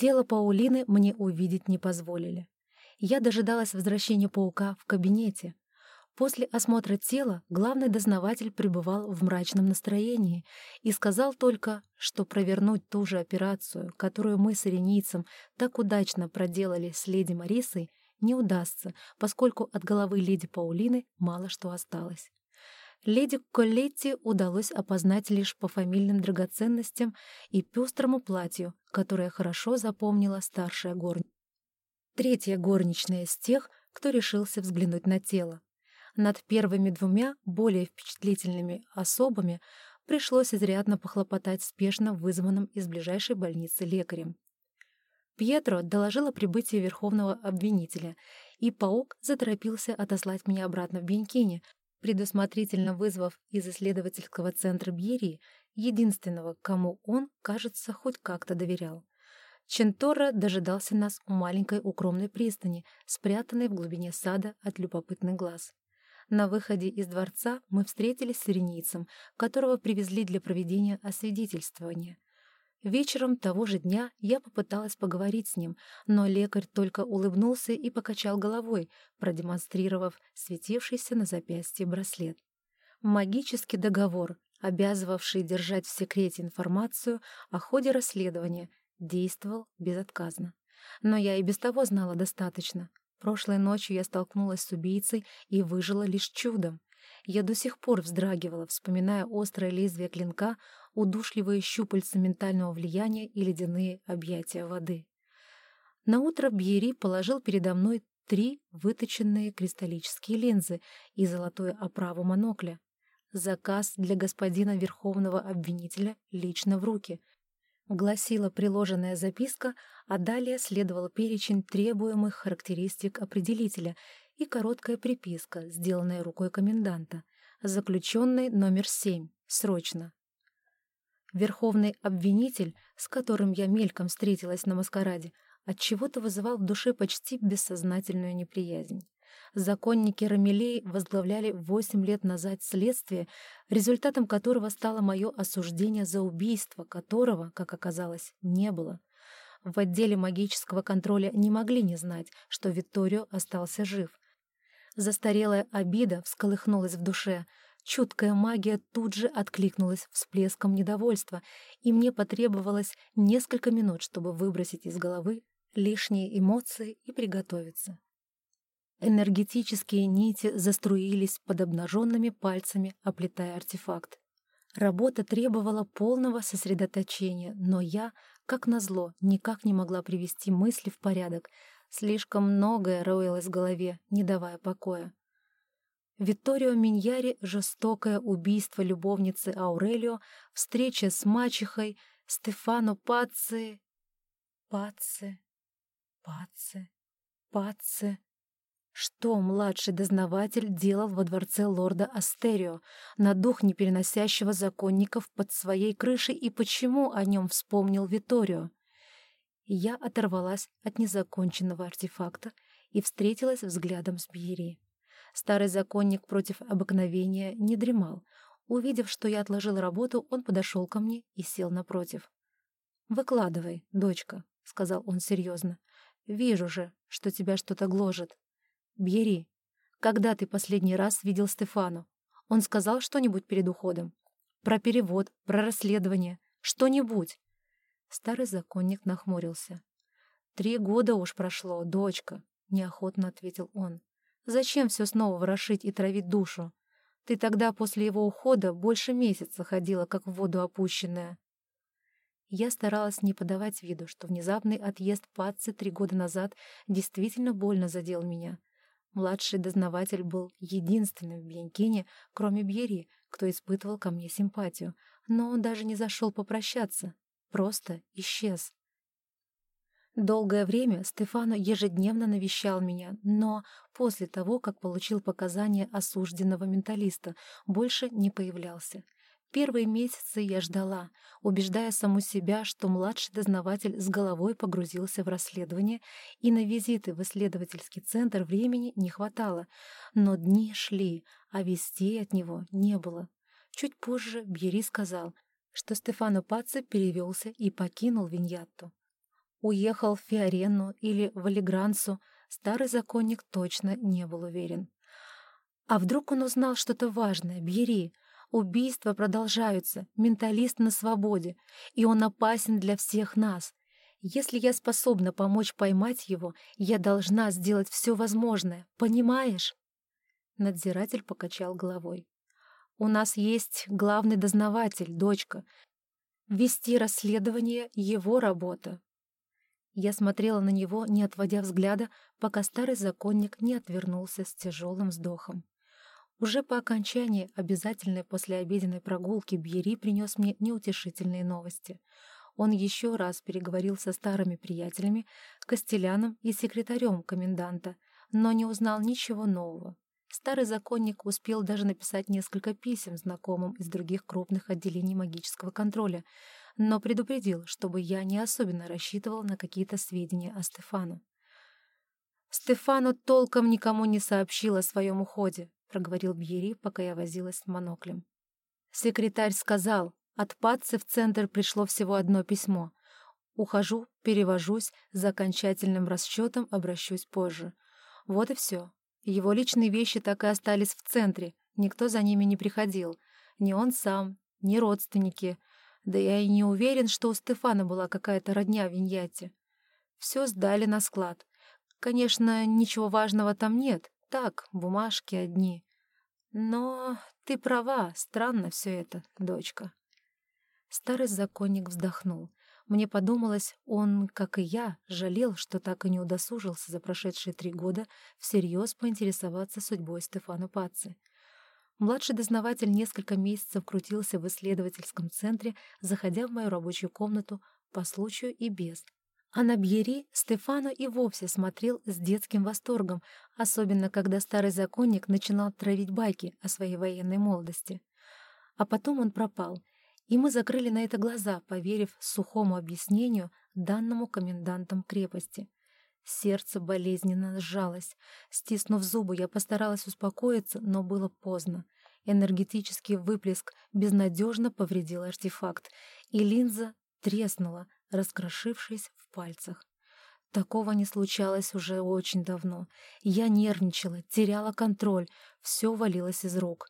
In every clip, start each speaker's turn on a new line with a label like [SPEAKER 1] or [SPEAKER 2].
[SPEAKER 1] Тело Паулины мне увидеть не позволили. Я дожидалась возвращения паука в кабинете. После осмотра тела главный дознаватель пребывал в мрачном настроении и сказал только, что провернуть ту же операцию, которую мы с иринийцем так удачно проделали с леди Марисой, не удастся, поскольку от головы леди Паулины мало что осталось. Леди Коллетти удалось опознать лишь по фамильным драгоценностям и пестрому платью, которое хорошо запомнила старшая горничная. Третья горничная из тех, кто решился взглянуть на тело. Над первыми двумя, более впечатлительными особами, пришлось изрядно похлопотать спешно вызванным из ближайшей больницы лекарем. Пьетро доложил о прибытии верховного обвинителя, и паук заторопился отослать меня обратно в Бенькине, предусмотрительно вызвав из исследовательского центра Бьерии единственного, кому он, кажется, хоть как-то доверял. Ченторо дожидался нас у маленькой укромной пристани, спрятанной в глубине сада от любопытных глаз. На выходе из дворца мы встретились с иринийцем, которого привезли для проведения освидетельствования — Вечером того же дня я попыталась поговорить с ним, но лекарь только улыбнулся и покачал головой, продемонстрировав светившийся на запястье браслет. Магический договор, обязывавший держать в секрете информацию о ходе расследования, действовал безотказно. Но я и без того знала достаточно. Прошлой ночью я столкнулась с убийцей и выжила лишь чудом. Я до сих пор вздрагивала, вспоминая острое лезвие клинка, удушливые щупальца ментального влияния и ледяные объятия воды. Наутро Бьери положил передо мной три выточенные кристаллические линзы и золотую оправу монокля. Заказ для господина Верховного Обвинителя лично в руки. Гласила приложенная записка, а далее следовал перечень требуемых характеристик определителя и короткая приписка, сделанная рукой коменданта. Заключенный номер семь. Срочно. Верховный обвинитель, с которым я мельком встретилась на маскараде, отчего-то вызывал в душе почти бессознательную неприязнь. Законники Рамилей возглавляли восемь лет назад следствие, результатом которого стало мое осуждение за убийство, которого, как оказалось, не было. В отделе магического контроля не могли не знать, что Витторио остался жив. Застарелая обида всколыхнулась в душе — Чуткая магия тут же откликнулась всплеском недовольства, и мне потребовалось несколько минут, чтобы выбросить из головы лишние эмоции и приготовиться. Энергетические нити заструились под обнаженными пальцами, оплетая артефакт. Работа требовала полного сосредоточения, но я, как назло, никак не могла привести мысли в порядок. Слишком многое роилось в голове, не давая покоя. Витторио Миньяри — жестокое убийство любовницы Аурелио, встреча с мачехой, Стефано Пацци... Пацци... Пацци... Пацци... Что младший дознаватель делал во дворце лорда Астерио, на дух непереносящего законников под своей крышей, и почему о нем вспомнил Виторио? Я оторвалась от незаконченного артефакта и встретилась взглядом с Бьери. Старый законник против обыкновения не дремал. Увидев, что я отложил работу, он подошел ко мне и сел напротив. «Выкладывай, дочка», — сказал он серьезно. «Вижу же, что тебя что-то гложет. Бери. Когда ты последний раз видел Стефану? Он сказал что-нибудь перед уходом? Про перевод, про расследование, что-нибудь?» Старый законник нахмурился. «Три года уж прошло, дочка», — неохотно ответил он. Зачем все снова ворошить и травить душу? Ты тогда после его ухода больше месяца ходила, как в воду опущенная. Я старалась не подавать виду, что внезапный отъезд Патцы три года назад действительно больно задел меня. Младший дознаватель был единственным в Бьянкине, кроме Бьери, кто испытывал ко мне симпатию, но он даже не зашел попрощаться, просто исчез. Долгое время Стефано ежедневно навещал меня, но после того, как получил показания осужденного менталиста, больше не появлялся. Первые месяцы я ждала, убеждая саму себя, что младший дознаватель с головой погрузился в расследование, и на визиты в исследовательский центр времени не хватало. Но дни шли, а вестей от него не было. Чуть позже Бьери сказал, что Стефано Пацци перевелся и покинул Виньятту. уехал в Фиорену или в Алигрансу, старый законник точно не был уверен. А вдруг он узнал что-то важное, Бьери? Убийства продолжаются, менталист на свободе, и он опасен для всех нас. Если я способна помочь поймать его, я должна сделать все возможное, понимаешь?» Надзиратель покачал головой. «У нас есть главный дознаватель, дочка. Вести расследование — его работа». Я смотрела на него, не отводя взгляда, пока старый законник не отвернулся с тяжелым вздохом. Уже по окончании обязательной послеобеденной прогулки Бьери принес мне неутешительные новости. Он еще раз переговорил со старыми приятелями, Костеляном и секретарем коменданта, но не узнал ничего нового. Старый законник успел даже написать несколько писем знакомым из других крупных отделений магического контроля, но предупредил, чтобы я не особенно рассчитывал на какие-то сведения о Стефану. Стефану толком никому не сообщил о своем уходе, проговорил Бьери, пока я возилась с моноклем. Секретарь сказал, от Патцы в центр пришло всего одно письмо. Ухожу, перевожусь, за окончательным расчетом обращусь позже. Вот и все. Его личные вещи так и остались в центре, никто за ними не приходил. Ни он сам, ни родственники. Да я и не уверен, что у Стефана была какая-то родня в Виньяте. Все сдали на склад. Конечно, ничего важного там нет. Так, бумажки одни. Но ты права, странно все это, дочка. Старый законник вздохнул. Мне подумалось, он, как и я, жалел, что так и не удосужился за прошедшие три года всерьез поинтересоваться судьбой Стефана Паци. Младший дознаватель несколько месяцев крутился в исследовательском центре, заходя в мою рабочую комнату по случаю и без. А на Бьери Стефано и вовсе смотрел с детским восторгом, особенно когда старый законник начинал травить байки о своей военной молодости. А потом он пропал — и мы закрыли на это глаза, поверив сухому объяснению, данному комендантом крепости. Сердце болезненно сжалось. Стиснув зубы, я постаралась успокоиться, но было поздно. Энергетический выплеск безнадежно повредил артефакт, и линза треснула, раскрошившись в пальцах. Такого не случалось уже очень давно. Я нервничала, теряла контроль, все валилось из рук.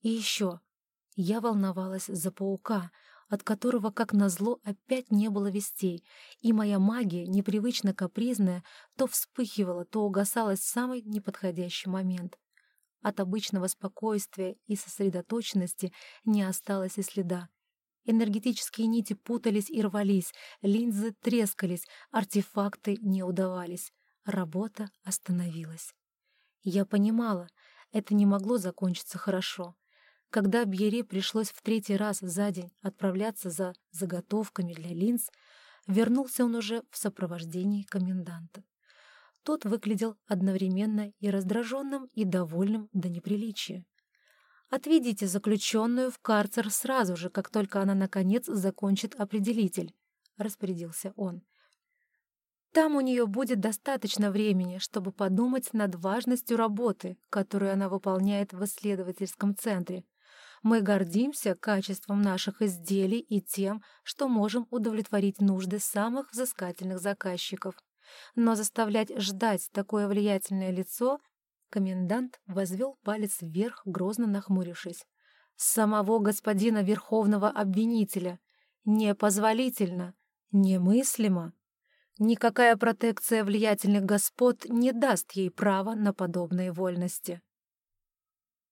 [SPEAKER 1] И еще я волновалась за паука, от которого, как назло, опять не было вестей, и моя магия, непривычно капризная, то вспыхивала, то угасала в самый неподходящий момент. От обычного спокойствия и сосредоточенности не осталось и следа. Энергетические нити путались и рвались, линзы трескались, артефакты не удавались. Работа остановилась. Я понимала, это не могло закончиться хорошо. Когда Бьере пришлось в третий раз за день отправляться за заготовками для линз, вернулся он уже в сопровождении коменданта. Тот выглядел одновременно и раздраженным, и довольным до неприличия. «Отведите заключенную в карцер сразу же, как только она, наконец, закончит определитель», — распорядился он. «Там у нее будет достаточно времени, чтобы подумать над важностью работы, которую она выполняет в исследовательском центре, мы гордимся качеством наших изделий и тем, что можем удовлетворить нужды самых взыскательных заказчиков. Но заставлять ждать такое влиятельное лицо комендант возвел палец вверх, грозно нахмурившись. «Самого господина Верховного Обвинителя! Непозволительно! Немыслимо!» Никакая протекция влиятельных господ не даст ей права на подобные вольности.